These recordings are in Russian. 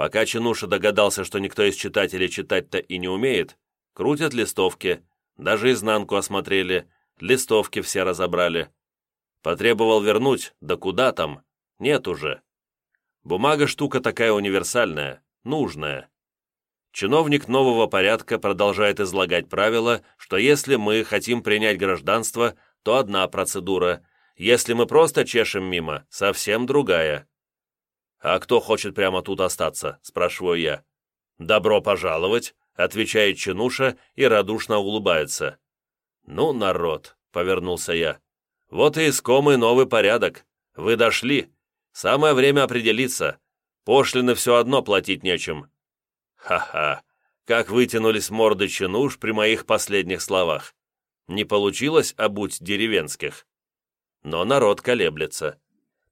Пока Чинуша догадался, что никто из читателей читать-то и не умеет, крутят листовки, даже изнанку осмотрели, листовки все разобрали. Потребовал вернуть, да куда там, нет уже. Бумага штука такая универсальная, нужная. Чиновник нового порядка продолжает излагать правила, что если мы хотим принять гражданство, то одна процедура, если мы просто чешем мимо, совсем другая. «А кто хочет прямо тут остаться?» – спрашиваю я. «Добро пожаловать», – отвечает Чинуша и радушно улыбается. «Ну, народ», – повернулся я. «Вот и искомый новый порядок. Вы дошли. Самое время определиться. Пошлины все одно платить нечем». Ха-ха, как вытянулись морды чинуш при моих последних словах. Не получилось обуть деревенских. Но народ колеблется.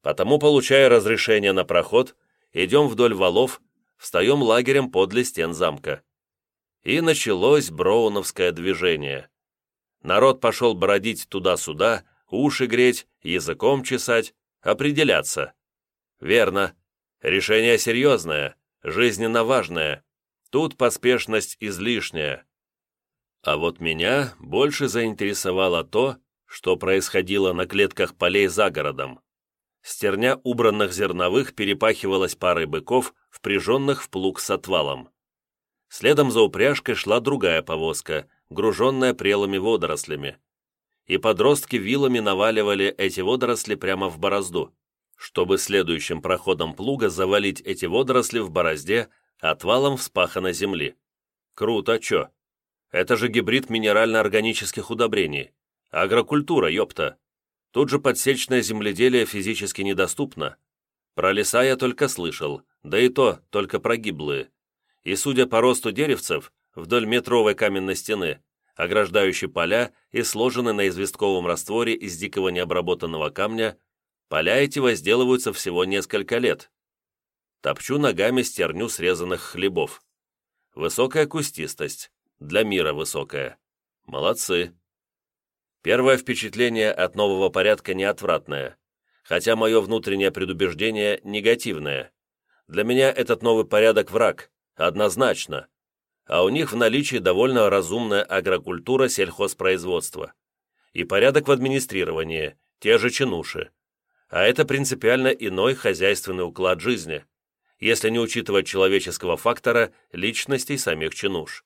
Потому, получая разрешение на проход, идем вдоль валов, встаем лагерем подле стен замка. И началось броуновское движение. Народ пошел бродить туда-сюда, уши греть, языком чесать, определяться. Верно. Решение серьезное, жизненно важное. Тут поспешность излишняя. А вот меня больше заинтересовало то, что происходило на клетках полей за городом. Стерня убранных зерновых перепахивалась парой быков, впряженных в плуг с отвалом. Следом за упряжкой шла другая повозка, груженная прелыми водорослями. И подростки вилами наваливали эти водоросли прямо в борозду, чтобы следующим проходом плуга завалить эти водоросли в борозде отвалом вспаханной земли. Круто, чё? Это же гибрид минерально-органических удобрений. Агрокультура, ёпта. Тут же подсечное земледелие физически недоступно. Про леса я только слышал, да и то только про гиблые. И судя по росту деревцев, вдоль метровой каменной стены, ограждающей поля и сложенной на известковом растворе из дикого необработанного камня, поля эти возделываются всего несколько лет. Топчу ногами стерню срезанных хлебов. Высокая кустистость. Для мира высокая. Молодцы. Первое впечатление от нового порядка неотвратное, хотя мое внутреннее предубеждение негативное. Для меня этот новый порядок враг, однозначно. А у них в наличии довольно разумная агрокультура сельхозпроизводства. И порядок в администрировании, те же чинуши. А это принципиально иной хозяйственный уклад жизни, если не учитывать человеческого фактора личностей самих чинуш.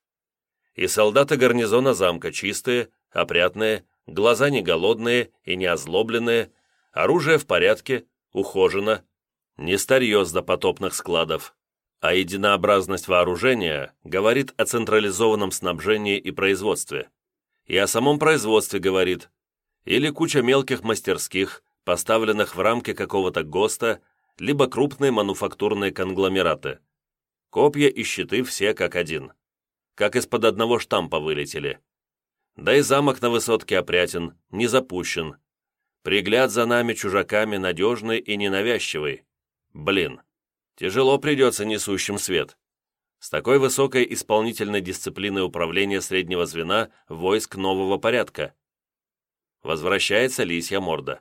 И солдаты гарнизона замка чистые, опрятные, глаза не голодные и не озлобленные, оружие в порядке, ухожено, не старье с допотопных складов, а единообразность вооружения говорит о централизованном снабжении и производстве. И о самом производстве говорит, или куча мелких мастерских, поставленных в рамки какого-то ГОСТа, либо крупные мануфактурные конгломераты. Копья и щиты все как один. Как из-под одного штампа вылетели. Да и замок на высотке опрятен, не запущен. Пригляд за нами чужаками надежный и ненавязчивый. Блин, тяжело придется несущим свет. С такой высокой исполнительной дисциплиной управления среднего звена войск нового порядка. Возвращается лисья морда.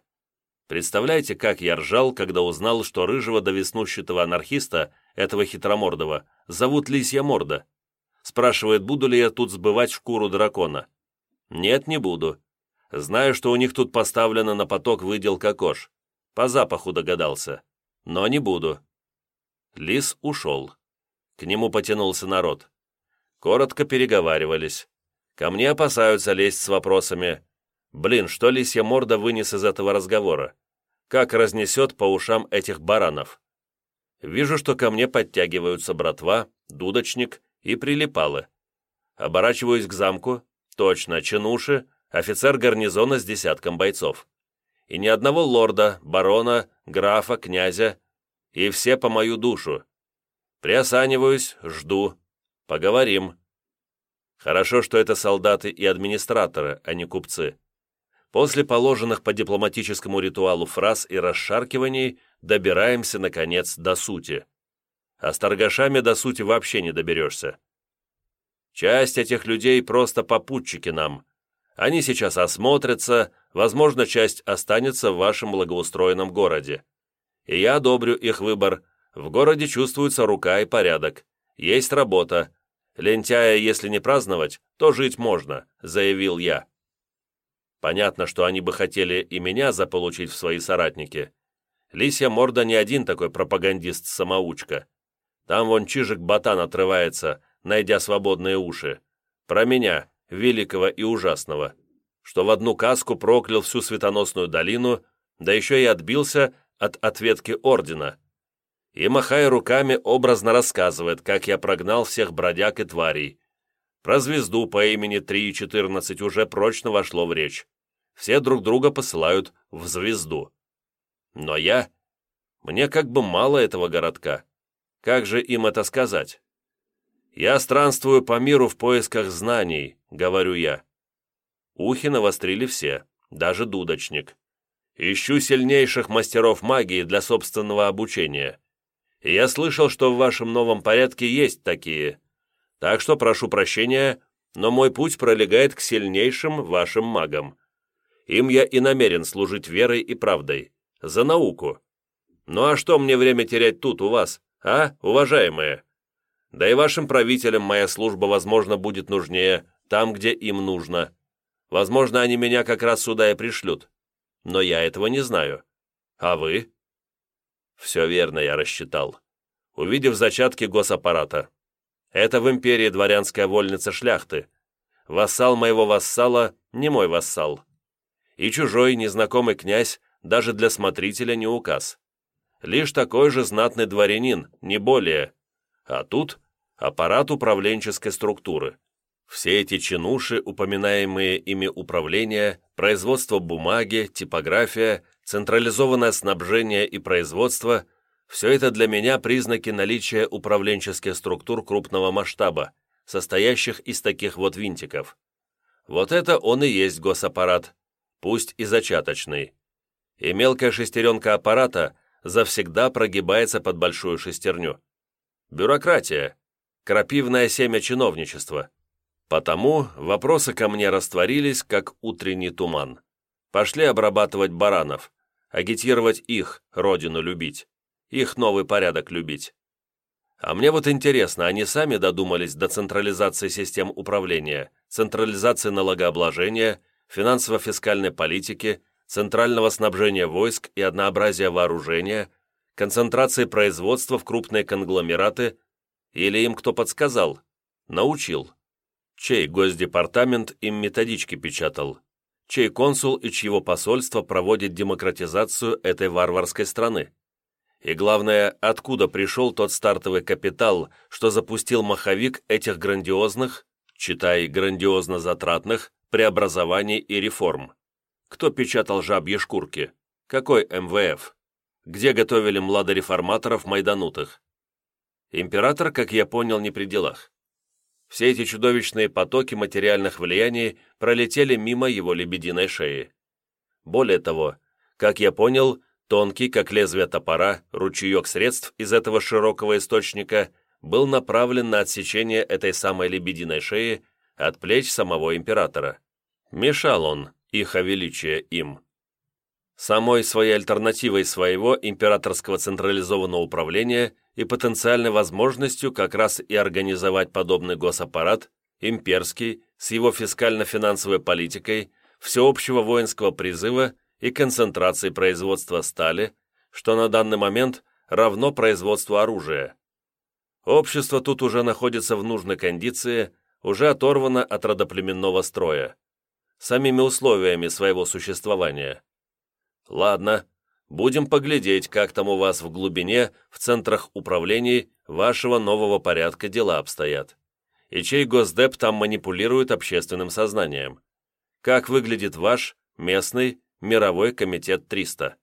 Представляете, как я ржал, когда узнал, что рыжего до веснущатого анархиста, этого хитромордого, зовут Лисья Морда. Спрашивает, буду ли я тут сбывать шкуру дракона. «Нет, не буду. Знаю, что у них тут поставлено на поток выделка кож. По запаху догадался. Но не буду». Лис ушел. К нему потянулся народ. Коротко переговаривались. Ко мне опасаются лезть с вопросами. Блин, что лисья морда вынес из этого разговора? Как разнесет по ушам этих баранов? Вижу, что ко мне подтягиваются братва, дудочник и прилипалы. Оборачиваюсь к замку, Точно, чинуши, офицер гарнизона с десятком бойцов. И ни одного лорда, барона, графа, князя. И все по мою душу. Приосаниваюсь, жду. Поговорим. Хорошо, что это солдаты и администраторы, а не купцы. После положенных по дипломатическому ритуалу фраз и расшаркиваний добираемся, наконец, до сути. А с торгашами до сути вообще не доберешься. Часть этих людей просто попутчики нам. Они сейчас осмотрятся, возможно, часть останется в вашем благоустроенном городе. И я одобрю их выбор, В городе чувствуется рука и порядок. Есть работа. Лентяя, если не праздновать, то жить можно», — заявил я. Понятно, что они бы хотели и меня заполучить в свои соратники. Лисья морда не один такой пропагандист-самоучка. Там вон Чижик-ботан отрывается, найдя свободные уши. Про меня, великого и ужасного, что в одну каску проклял всю светоносную долину, да еще и отбился от ответки ордена. И, махая руками, образно рассказывает, как я прогнал всех бродяг и тварей. Про звезду по имени 3.14 уже прочно вошло в речь. Все друг друга посылают в звезду. Но я... Мне как бы мало этого городка. Как же им это сказать? «Я странствую по миру в поисках знаний», — говорю я. Ухи навострили все, даже дудочник. Ищу сильнейших мастеров магии для собственного обучения. Я слышал, что в вашем новом порядке есть такие. Так что прошу прощения, но мой путь пролегает к сильнейшим вашим магам. Им я и намерен служить верой и правдой. За науку. Ну а что мне время терять тут у вас, а, уважаемые? Да и вашим правителям моя служба, возможно, будет нужнее, там, где им нужно. Возможно, они меня как раз сюда и пришлют. Но я этого не знаю. А вы? Все верно я рассчитал. Увидев зачатки госаппарата. Это в империи дворянская вольница шляхты. Вассал моего вассала не мой вассал. И чужой, незнакомый князь даже для смотрителя не указ. Лишь такой же знатный дворянин, не более. А тут аппарат управленческой структуры. Все эти чинуши, упоминаемые ими управления, производство бумаги, типография, централизованное снабжение и производство – все это для меня признаки наличия управленческих структур крупного масштаба, состоящих из таких вот винтиков. Вот это он и есть госаппарат, пусть и зачаточный. И мелкая шестеренка аппарата завсегда прогибается под большую шестерню. Бюрократия, крапивное семя чиновничества. Потому вопросы ко мне растворились, как утренний туман. Пошли обрабатывать баранов, агитировать их, родину любить, их новый порядок любить. А мне вот интересно, они сами додумались до централизации систем управления, централизации налогообложения, финансово-фискальной политики, центрального снабжения войск и однообразия вооружения, концентрации производства в крупные конгломераты или им кто подсказал? Научил. Чей госдепартамент им методички печатал? Чей консул и чьего посольство проводит демократизацию этой варварской страны? И главное, откуда пришел тот стартовый капитал, что запустил маховик этих грандиозных, читай, грандиозно затратных, преобразований и реформ? Кто печатал жабьи шкурки? Какой МВФ? Где готовили младореформаторов майданутых? Император, как я понял, не при делах. Все эти чудовищные потоки материальных влияний пролетели мимо его лебединой шеи. Более того, как я понял, тонкий, как лезвие топора, ручеек средств из этого широкого источника был направлен на отсечение этой самой лебединой шеи от плеч самого императора. Мешал он, их величие им. Самой своей альтернативой своего императорского централизованного управления и потенциальной возможностью как раз и организовать подобный госаппарат, имперский, с его фискально-финансовой политикой, всеобщего воинского призыва и концентрации производства стали, что на данный момент равно производству оружия. Общество тут уже находится в нужной кондиции, уже оторвано от родоплеменного строя, самими условиями своего существования. Ладно, будем поглядеть, как там у вас в глубине, в центрах управлений вашего нового порядка дела обстоят. И чей госдеп там манипулирует общественным сознанием. Как выглядит ваш местный мировой комитет 300.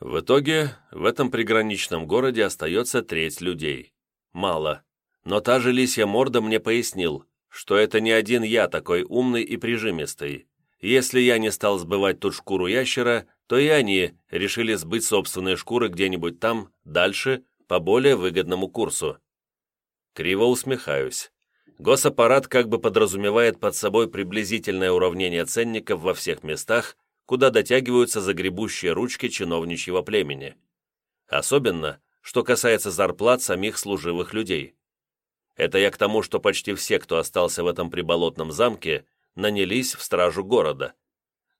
В итоге в этом приграничном городе остается треть людей. Мало. Но та же лисья морда мне пояснил, что это не один я такой умный и прижимистый, если я не стал сбывать тут шкуру ящера, то и они решили сбыть собственные шкуры где-нибудь там, дальше, по более выгодному курсу. Криво усмехаюсь. Госаппарат как бы подразумевает под собой приблизительное уравнение ценников во всех местах, куда дотягиваются загребущие ручки чиновничьего племени. Особенно что касается зарплат самих служивых людей. Это я к тому, что почти все, кто остался в этом приболотном замке, нанялись в стражу города.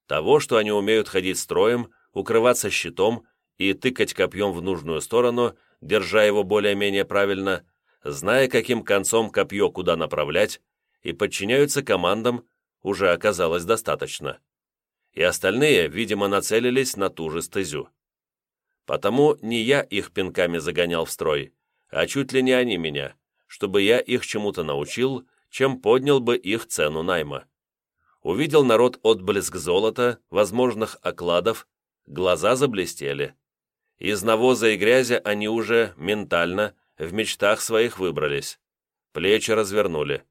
Того, что они умеют ходить строем, укрываться щитом и тыкать копьем в нужную сторону, держа его более-менее правильно, зная, каким концом копье куда направлять, и подчиняются командам, уже оказалось достаточно. И остальные, видимо, нацелились на ту же стезю. Потому не я их пинками загонял в строй, а чуть ли не они меня, чтобы я их чему-то научил, чем поднял бы их цену найма. Увидел народ отблеск золота, возможных окладов, глаза заблестели. Из навоза и грязи они уже ментально в мечтах своих выбрались. Плечи развернули.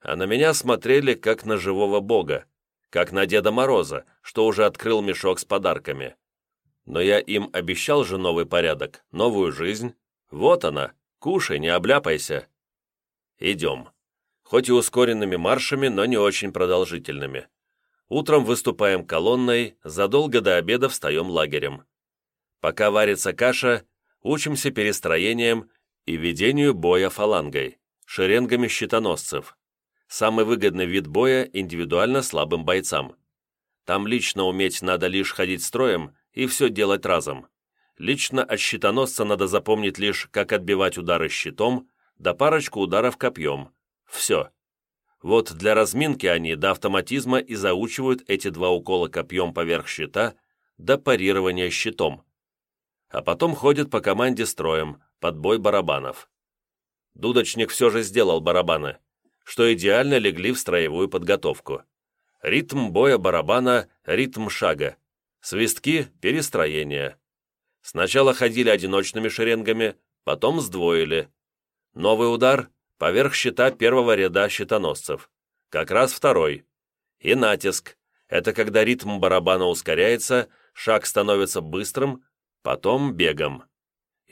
А на меня смотрели, как на живого бога, как на Деда Мороза, что уже открыл мешок с подарками. Но я им обещал же новый порядок, новую жизнь. Вот она, кушай, не обляпайся. Идем. Хоть и ускоренными маршами, но не очень продолжительными. Утром выступаем колонной, задолго до обеда встаем лагерем. Пока варится каша, учимся перестроением и ведению боя фалангой, шеренгами щитоносцев. Самый выгодный вид боя индивидуально слабым бойцам. Там лично уметь надо лишь ходить строем и все делать разом. Лично от щитоносца надо запомнить лишь, как отбивать удары щитом, да парочку ударов копьем. Все. Вот для разминки они до автоматизма и заучивают эти два укола копьем поверх щита до парирования щитом. А потом ходят по команде строем, под бой барабанов. Дудочник все же сделал барабаны, что идеально легли в строевую подготовку. Ритм боя барабана, ритм шага. Свистки – перестроение. Сначала ходили одиночными шеренгами, потом сдвоили. Новый удар – поверх щита первого ряда щитоносцев. Как раз второй. И натиск – это когда ритм барабана ускоряется, шаг становится быстрым, потом бегом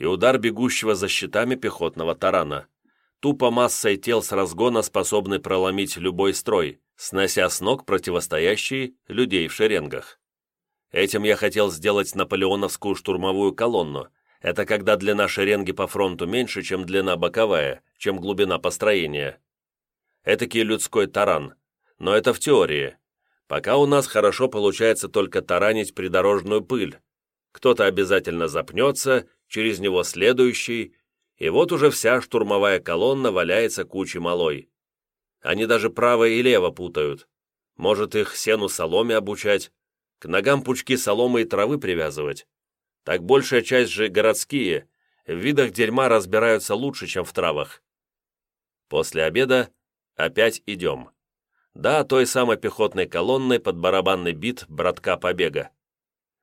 и удар бегущего за щитами пехотного тарана. Тупо массой тел с разгона способны проломить любой строй, снося с ног противостоящие людей в шеренгах. Этим я хотел сделать наполеоновскую штурмовую колонну. Это когда длина шеренги по фронту меньше, чем длина боковая, чем глубина построения. Этакий людской таран. Но это в теории. Пока у нас хорошо получается только таранить придорожную пыль. Кто-то обязательно запнется через него следующий, и вот уже вся штурмовая колонна валяется кучей малой. Они даже право и лево путают. Может, их сену соломе обучать, к ногам пучки соломы и травы привязывать. Так большая часть же городские, в видах дерьма разбираются лучше, чем в травах. После обеда опять идем. Да, той самой пехотной колонной под барабанный бит братка побега.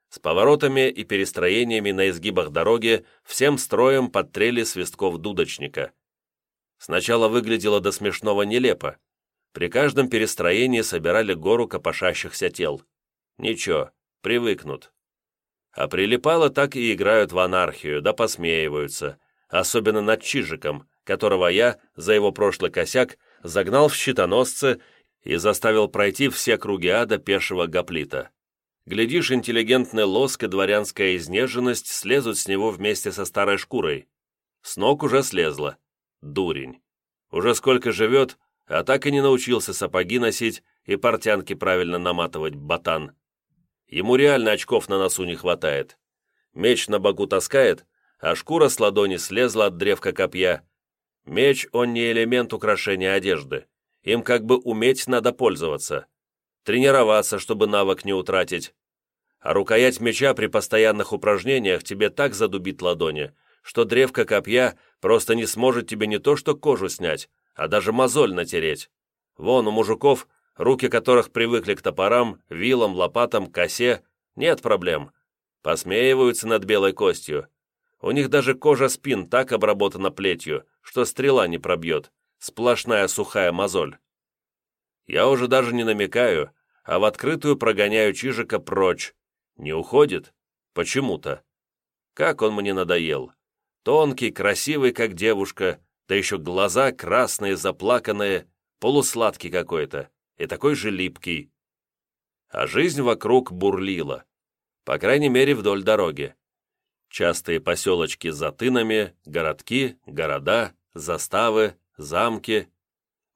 С поворотами и перестроениями на изгибах дороги всем строем подтрели свистков дудочника. Сначала выглядело до смешного нелепо. При каждом перестроении собирали гору копошащихся тел. Ничего, привыкнут. А прилипало так и играют в анархию, да посмеиваются, особенно над Чижиком, которого я, за его прошлый косяк, загнал в щитоносцы и заставил пройти все круги ада пешего гоплита. Глядишь, интеллигентный лоск и дворянская изнеженность слезут с него вместе со старой шкурой. С ног уже слезла. Дурень. Уже сколько живет, а так и не научился сапоги носить и портянки правильно наматывать, ботан. Ему реально очков на носу не хватает. Меч на боку таскает, а шкура с ладони слезла от древка копья. Меч, он не элемент украшения одежды. Им как бы уметь надо пользоваться. Тренироваться, чтобы навык не утратить а рукоять меча при постоянных упражнениях тебе так задубит ладони, что древко копья просто не сможет тебе не то что кожу снять, а даже мозоль натереть. Вон у мужиков, руки которых привыкли к топорам, вилам, лопатам, косе, нет проблем. Посмеиваются над белой костью. У них даже кожа спин так обработана плетью, что стрела не пробьет, сплошная сухая мозоль. Я уже даже не намекаю, а в открытую прогоняю Чижика прочь, не уходит? Почему-то. Как он мне надоел. Тонкий, красивый, как девушка, да еще глаза красные, заплаканные, полусладкий какой-то, и такой же липкий. А жизнь вокруг бурлила. По крайней мере, вдоль дороги. частые поселочки с затынами, городки, города, заставы, замки,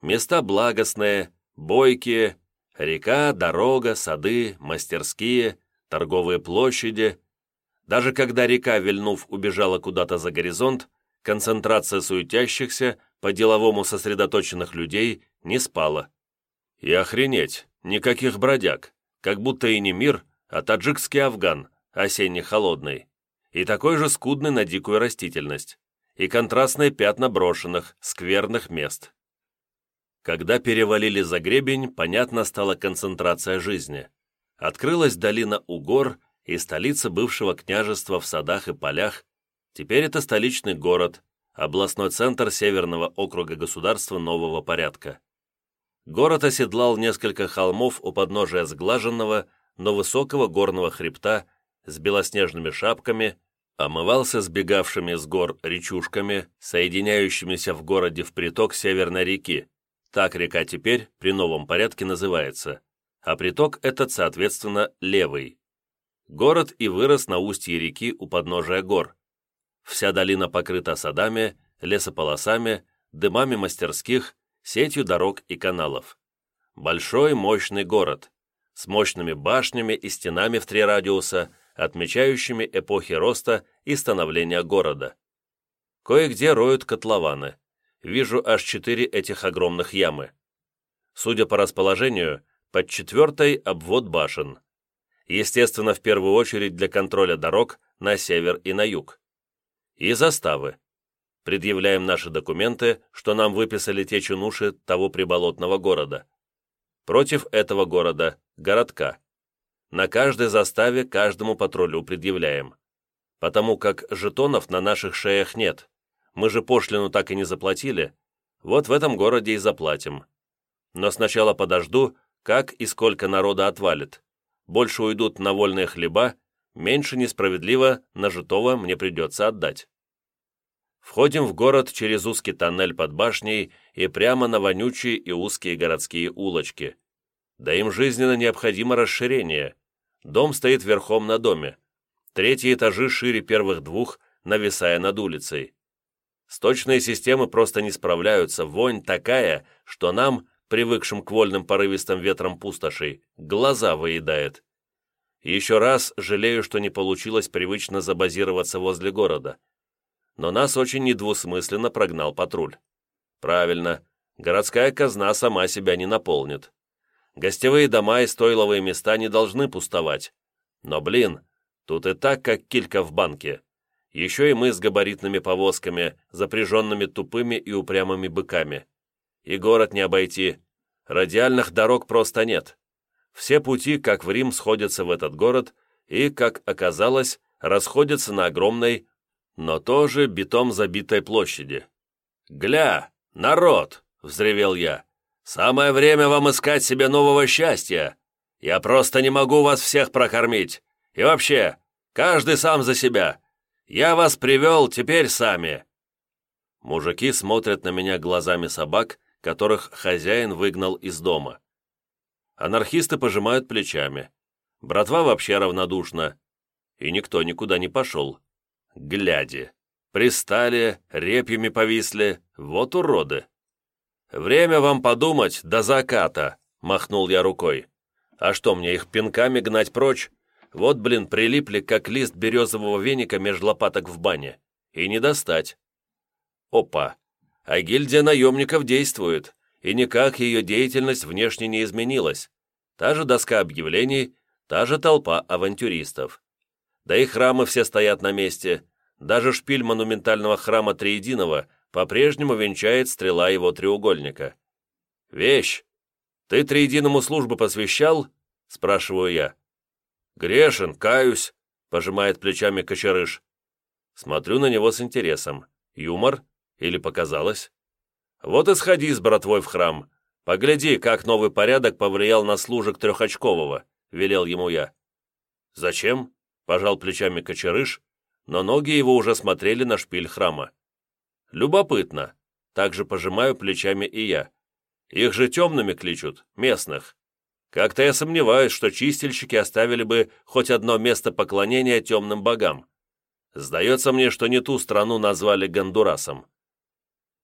места благостные, бойкие, река, дорога, сады, мастерские, торговые площади. Даже когда река, вильнув, убежала куда-то за горизонт, концентрация суетящихся, по-деловому сосредоточенных людей не спала. И охренеть, никаких бродяг, как будто и не мир, а таджикский Афган, осенне-холодный, и такой же скудный на дикую растительность, и контрастные пятна брошенных, скверных мест. Когда перевалили за гребень, понятно стала концентрация жизни. Открылась долина Угор и столица бывшего княжества в садах и полях. Теперь это столичный город, областной центр Северного округа государства нового порядка. Город оседлал несколько холмов у подножия сглаженного, но высокого горного хребта с белоснежными шапками, омывался сбегавшими с гор речушками, соединяющимися в городе в приток Северной реки. Так река теперь при новом порядке называется, а приток этот, соответственно, левый. Город и вырос на устье реки у подножия гор. Вся долина покрыта садами, лесополосами, дымами мастерских, сетью дорог и каналов. Большой мощный город, с мощными башнями и стенами в три радиуса, отмечающими эпохи роста и становления города. Кое-где роют котлованы. Вижу аж четыре этих огромных ямы. Судя по расположению, под четвертой обвод башен. Естественно, в первую очередь для контроля дорог на север и на юг. И заставы. Предъявляем наши документы, что нам выписали те чунуши того приболотного города. Против этого города – городка. На каждой заставе каждому патрулю предъявляем. Потому как жетонов на наших шеях нет. Мы же пошлину так и не заплатили. Вот в этом городе и заплатим. Но сначала подожду, как и сколько народа отвалит. Больше уйдут на вольные хлеба, меньше несправедливо на житого мне придется отдать. Входим в город через узкий тоннель под башней и прямо на вонючие и узкие городские улочки. Да им жизненно необходимо расширение. Дом стоит верхом на доме. Третьи этажи шире первых двух, нависая над улицей. Сточные системы просто не справляются, вонь такая, что нам, привыкшим к вольным порывистым ветрам пустошей, глаза выедает. Еще раз жалею, что не получилось привычно забазироваться возле города. Но нас очень недвусмысленно прогнал патруль. Правильно, городская казна сама себя не наполнит. Гостевые дома и стойловые места не должны пустовать. Но, блин, тут и так, как килька в банке. Еще и мы с габаритными повозками, запряженными тупыми и упрямыми быками. И город не обойти. Радиальных дорог просто нет. Все пути, как в Рим, сходятся в этот город и, как оказалось, расходятся на огромной, но тоже битом забитой площади. «Гля, народ!» — взревел я. Самое время вам искать себе нового счастья. Я просто не могу вас всех прокормить. И вообще, каждый сам за себя. Я вас привел, теперь сами». Мужики смотрят на меня глазами собак, которых хозяин выгнал из дома. Анархисты пожимают плечами. Братва вообще равнодушна. И никто никуда не пошел. Гляди. Пристали, репьями повисли. Вот уроды. «Время вам подумать до заката», — махнул я рукой. «А что, мне их пинками гнать прочь? Вот, блин, прилипли, как лист березового веника меж лопаток в бане. И не достать». Опа! А гильдия наемников действует, и никак ее деятельность внешне не изменилась. Та же доска объявлений, та же толпа авантюристов. Да и храмы все стоят на месте. Даже шпиль монументального храма Триединого — по-прежнему венчает стрела его треугольника. «Вещь! Ты триединому службу посвящал?» — спрашиваю я. «Грешен, каюсь», — пожимает плечами кочерыш. Смотрю на него с интересом. Юмор? Или показалось? «Вот и сходи с братвой в храм. Погляди, как новый порядок повлиял на служек Трехочкового», — велел ему я. «Зачем?» — пожал плечами кочерыш, но ноги его уже смотрели на шпиль храма. Любопытно. Также пожимаю плечами и я. Их же темными кличут, местных. Как-то я сомневаюсь, что чистильщики оставили бы хоть одно место поклонения темным богам. Сдается мне, что не ту страну назвали Гондурасом».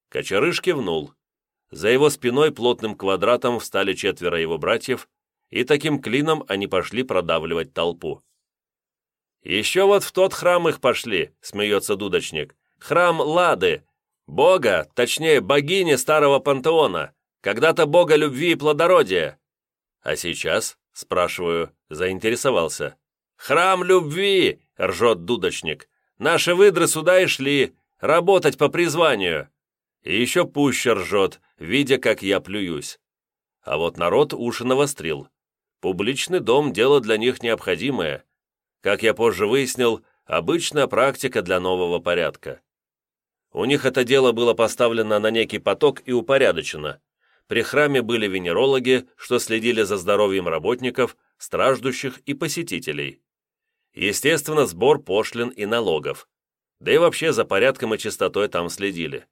Кочерыш кивнул. За его спиной плотным квадратом встали четверо его братьев, и таким клином они пошли продавливать толпу. «Еще вот в тот храм их пошли», — смеется дудочник. «Храм Лады, бога, точнее, богини старого пантеона, когда-то бога любви и плодородия». «А сейчас?» — спрашиваю, заинтересовался. «Храм любви!» — ржет дудочник. «Наши выдры сюда и шли, работать по призванию». И еще пуще ржет, видя, как я плююсь. А вот народ уши навострил. Публичный дом – дело для них необходимое. Как я позже выяснил, обычная практика для нового порядка. У них это дело было поставлено на некий поток и упорядочено. При храме были венерологи, что следили за здоровьем работников, страждущих и посетителей. Естественно, сбор пошлин и налогов. Да и вообще за порядком и чистотой там следили.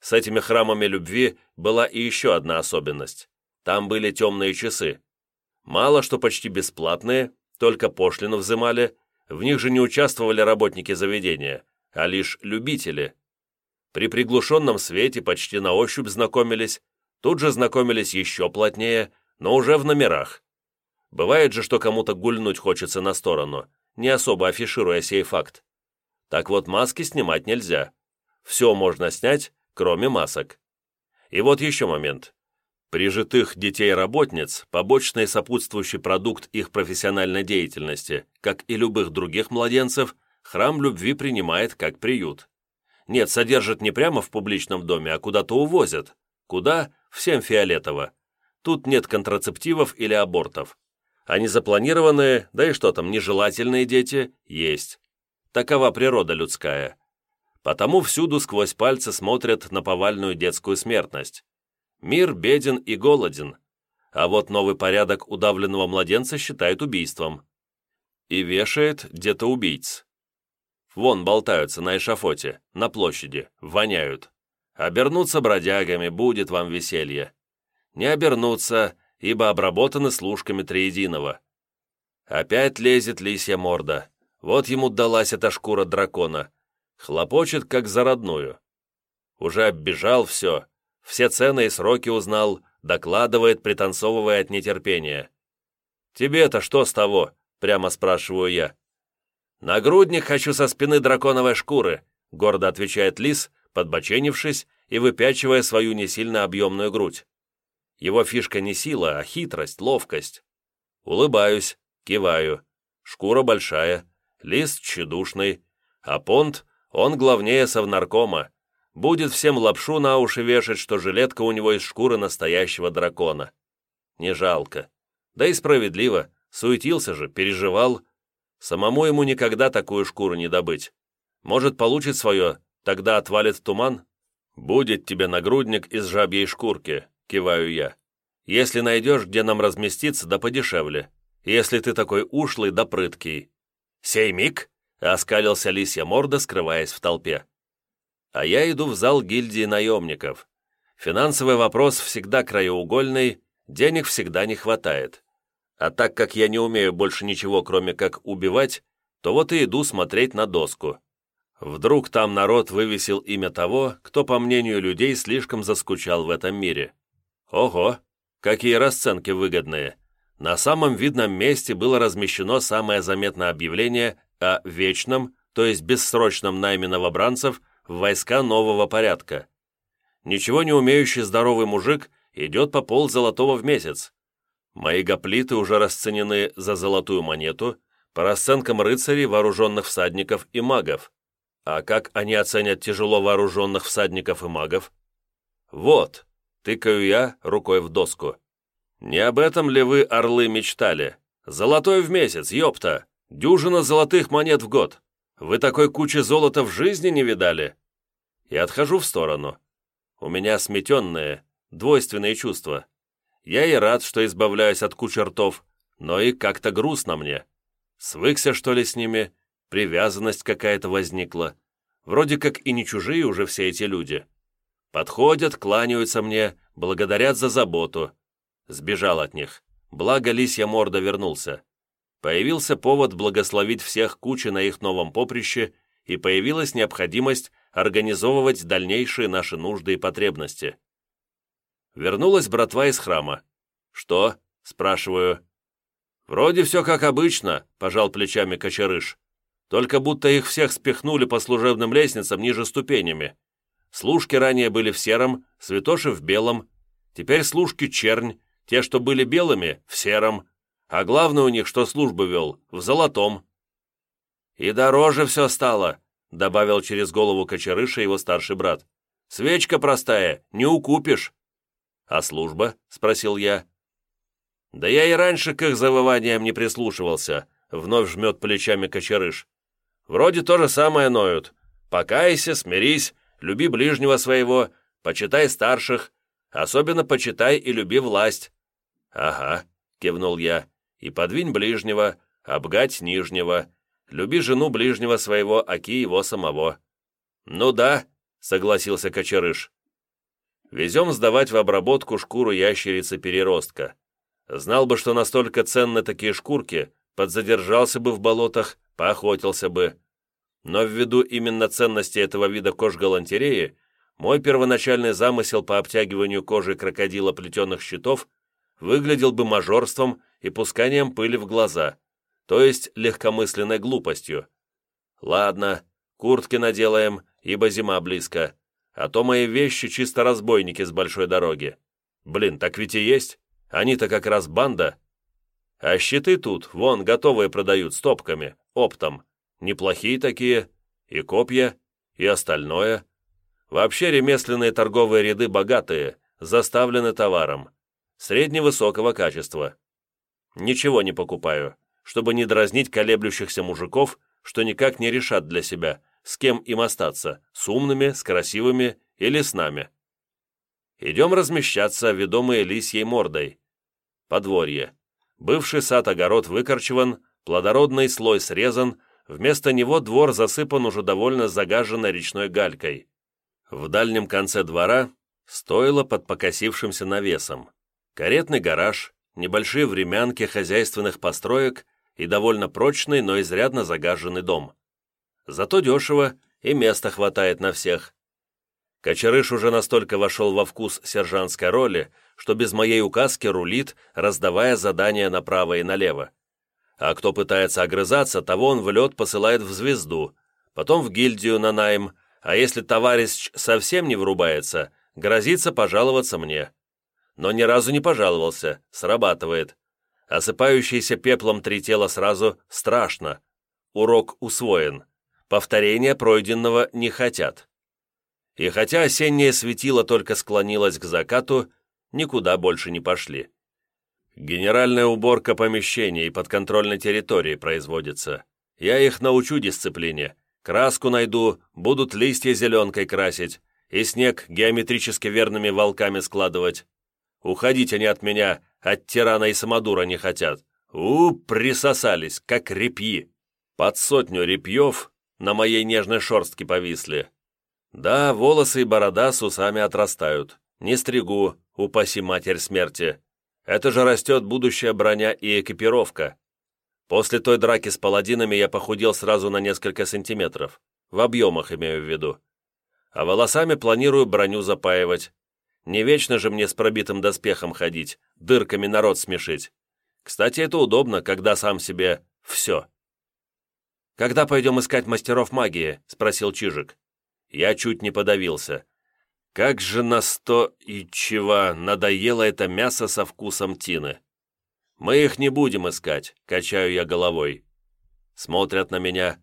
С этими храмами любви была и еще одна особенность. Там были темные часы. Мало что почти бесплатные, только пошлину взымали, в них же не участвовали работники заведения, а лишь любители. При приглушенном свете почти на ощупь знакомились, тут же знакомились еще плотнее, но уже в номерах. Бывает же, что кому-то гульнуть хочется на сторону, не особо афишируя сей факт. Так вот, маски снимать нельзя. Все можно снять, кроме масок. И вот еще момент. Прижитых детей-работниц – побочный сопутствующий продукт их профессиональной деятельности, как и любых других младенцев, храм любви принимает как приют. Нет, содержат не прямо в публичном доме, а куда-то увозят. Куда? Всем фиолетово. Тут нет контрацептивов или абортов. Они запланированные, да и что там, нежелательные дети, есть. Такова природа людская. Потому всюду сквозь пальцы смотрят на повальную детскую смертность. Мир беден и голоден, а вот новый порядок удавленного младенца считает убийством. И вешает где-то убийц. Вон болтаются на эшафоте, на площади, воняют. Обернуться бродягами будет вам веселье. Не обернуться, ибо обработаны служками триединого. Опять лезет лисья морда. Вот ему далась эта шкура дракона, Хлопочет, как за родную. Уже оббежал все, все цены и сроки узнал, докладывает, пританцовывая от нетерпения. «Тебе-то что с того?» — прямо спрашиваю я. «Нагрудник хочу со спины драконовой шкуры», — гордо отвечает лис, подбоченившись и выпячивая свою не сильно объемную грудь. Его фишка не сила, а хитрость, ловкость. Улыбаюсь, киваю. Шкура большая, лист тщедушный, а понт он главнее совнаркома. Будет всем лапшу на уши вешать, что жилетка у него из шкуры настоящего дракона. Не жалко. Да и справедливо. Суетился же, переживал. Самому ему никогда такую шкуру не добыть. Может, получит свое, тогда отвалит туман? Будет тебе нагрудник из жабьей шкурки, киваю я. Если найдешь, где нам разместиться, да подешевле. Если ты такой ушлый да прыткий. Сей миг Оскалился лисья морда, скрываясь в толпе. А я иду в зал гильдии наемников. Финансовый вопрос всегда краеугольный, денег всегда не хватает. А так как я не умею больше ничего, кроме как убивать, то вот и иду смотреть на доску. Вдруг там народ вывесил имя того, кто, по мнению людей, слишком заскучал в этом мире. Ого, какие расценки выгодные. На самом видном месте было размещено самое заметное объявление о вечном, то есть бессрочном найме новобранцев в войска нового порядка. Ничего не умеющий здоровый мужик идет по пол золотого в месяц. Мои гоплиты уже расценены за золотую монету по расценкам рыцарей, вооруженных всадников и магов. А как они оценят тяжело вооруженных всадников и магов? Вот, тыкаю я рукой в доску. Не об этом ли вы, орлы, мечтали? Золотой в месяц, ёпта! Дюжина золотых монет в год. Вы такой кучи золота в жизни не видали?» И отхожу в сторону. У меня сметенные, двойственные чувства. Я и рад, что избавляюсь от кучи ртов, но и как-то грустно мне. Свыкся, что ли, с ними? Привязанность какая-то возникла. Вроде как и не чужие уже все эти люди. Подходят, кланяются мне, благодарят за заботу. Сбежал от них. Благо лисья морда вернулся. Появился повод благословить всех кучи на их новом поприще, и появилась необходимость организовывать дальнейшие наши нужды и потребности. Вернулась братва из храма. «Что?» – спрашиваю. «Вроде все как обычно», – пожал плечами Кочерыш. «Только будто их всех спихнули по служебным лестницам ниже ступенями. Служки ранее были в сером, святоши в белом. Теперь служки чернь, те, что были белыми, в сером. А главное у них, что службу вел, в золотом». «И дороже все стало», — добавил через голову Кочерыша его старший брат. «Свечка простая, не укупишь». «А служба?» — спросил я. «Да я и раньше к их завываниям не прислушивался», — вновь жмет плечами Кочерыш. «Вроде то же самое ноют. Покайся, смирись, люби ближнего своего, почитай старших, особенно почитай и люби власть». «Ага», — кивнул я, — «и подвинь ближнего, обгать нижнего, люби жену ближнего своего, аки его самого». «Ну да», — согласился Кочерыш. Везем сдавать в обработку шкуру ящерицы-переростка. Знал бы, что настолько ценны такие шкурки, подзадержался бы в болотах, поохотился бы. Но ввиду именно ценности этого вида кож-галантереи, мой первоначальный замысел по обтягиванию кожи крокодила плетеных щитов выглядел бы мажорством и пусканием пыли в глаза, то есть легкомысленной глупостью. Ладно, куртки наделаем, ибо зима близко а то мои вещи чисто разбойники с большой дороги. Блин, так ведь и есть. Они-то как раз банда. А щиты тут, вон, готовые продают стопками, оптом. Неплохие такие. И копья, и остальное. Вообще ремесленные торговые ряды богатые, заставлены товаром. Средневысокого качества. Ничего не покупаю, чтобы не дразнить колеблющихся мужиков, что никак не решат для себя – с кем им остаться, с умными, с красивыми или с нами. Идем размещаться, ведомые лисьей мордой. Подворье. Бывший сад-огород выкорчеван, плодородный слой срезан, вместо него двор засыпан уже довольно загаженной речной галькой. В дальнем конце двора стоило под покосившимся навесом. Каретный гараж, небольшие времянки хозяйственных построек и довольно прочный, но изрядно загаженный дом. Зато дешево и места хватает на всех. Кочерыш уже настолько вошел во вкус сержантской роли, что без моей указки рулит, раздавая задания направо и налево. А кто пытается огрызаться, того он в лед посылает в звезду, потом в гильдию на найм, а если товарищ совсем не врубается, грозится пожаловаться мне. Но ни разу не пожаловался, срабатывает. Осыпающиеся пеплом три тела сразу страшно. Урок усвоен повторения пройденного не хотят. И хотя осеннее светило только склонилось к закату, никуда больше не пошли. Генеральная уборка помещений и подконтрольной территории производится. Я их научу дисциплине. Краску найду, будут листья зеленкой красить и снег геометрически верными волками складывать. Уходить они от меня, от тирана и самодура не хотят. У, присосались, как репьи. Под сотню репьев на моей нежной шорстке повисли. Да, волосы и борода с усами отрастают. Не стригу, упаси матерь смерти. Это же растет будущая броня и экипировка. После той драки с паладинами я похудел сразу на несколько сантиметров. В объемах имею в виду. А волосами планирую броню запаивать. Не вечно же мне с пробитым доспехом ходить, дырками народ смешить. Кстати, это удобно, когда сам себе все. «Когда пойдем искать мастеров магии?» — спросил Чижик. Я чуть не подавился. Как же на сто и чего надоело это мясо со вкусом тины. Мы их не будем искать, качаю я головой. Смотрят на меня.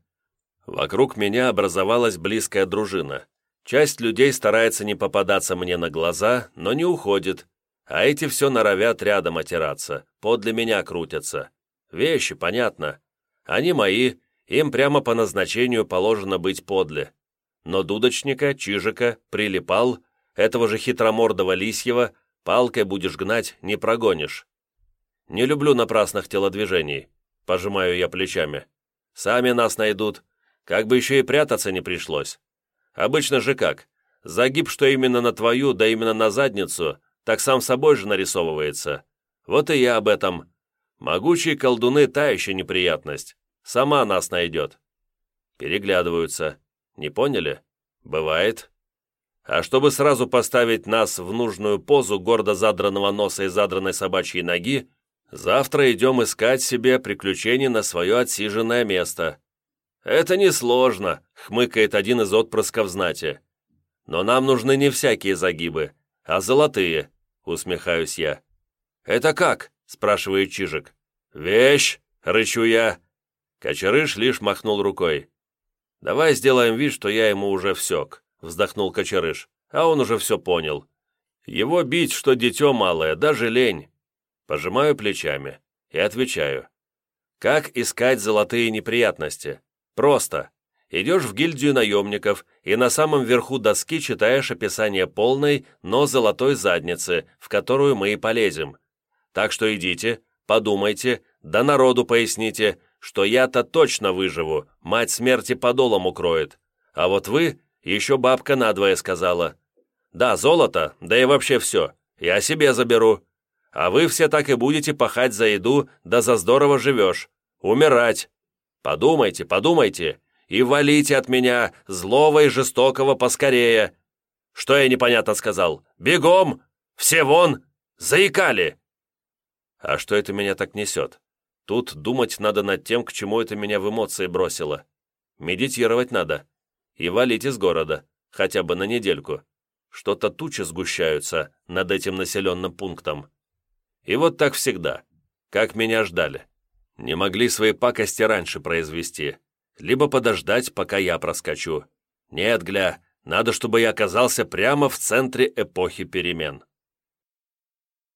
Вокруг меня образовалась близкая дружина. Часть людей старается не попадаться мне на глаза, но не уходит, а эти все норовят рядом отираться, подле меня крутятся. Вещи, понятно. Они мои, им прямо по назначению положено быть подле. Но дудочника, чижика, прилипал, этого же хитромордого лисьего, палкой будешь гнать, не прогонишь. Не люблю напрасных телодвижений, пожимаю я плечами. Сами нас найдут, как бы еще и прятаться не пришлось. Обычно же как, загиб, что именно на твою, да именно на задницу, так сам собой же нарисовывается. Вот и я об этом. Могучие колдуны та еще неприятность. Сама нас найдет. Переглядываются. Не поняли? Бывает. А чтобы сразу поставить нас в нужную позу гордо задранного носа и задранной собачьей ноги, завтра идем искать себе приключений на свое отсиженное место. Это несложно, хмыкает один из отпрысков знати. Но нам нужны не всякие загибы, а золотые, усмехаюсь я. Это как? спрашивает Чижик. «Вещь!» — рычу я. Кочерыш лишь махнул рукой. «Давай сделаем вид, что я ему уже всек», — вздохнул Кочерыш. «А он уже все понял. Его бить, что дитё малое, даже лень». Пожимаю плечами и отвечаю. «Как искать золотые неприятности? Просто. Идешь в гильдию наемников и на самом верху доски читаешь описание полной, но золотой задницы, в которую мы и полезем. Так что идите, подумайте, да народу поясните, что я-то точно выживу, мать смерти подолом укроет. А вот вы, еще бабка надвое сказала. Да, золото, да и вообще все, я себе заберу. А вы все так и будете пахать за еду, да за здорово живешь. Умирать. Подумайте, подумайте, и валите от меня, злого и жестокого, поскорее. Что я непонятно сказал? Бегом! Все вон! Заикали!» А что это меня так несет? Тут думать надо над тем, к чему это меня в эмоции бросило. Медитировать надо. И валить из города, хотя бы на недельку. Что-то тучи сгущаются над этим населенным пунктом. И вот так всегда. Как меня ждали. Не могли свои пакости раньше произвести. Либо подождать, пока я проскочу. Нет, гля, надо, чтобы я оказался прямо в центре эпохи перемен.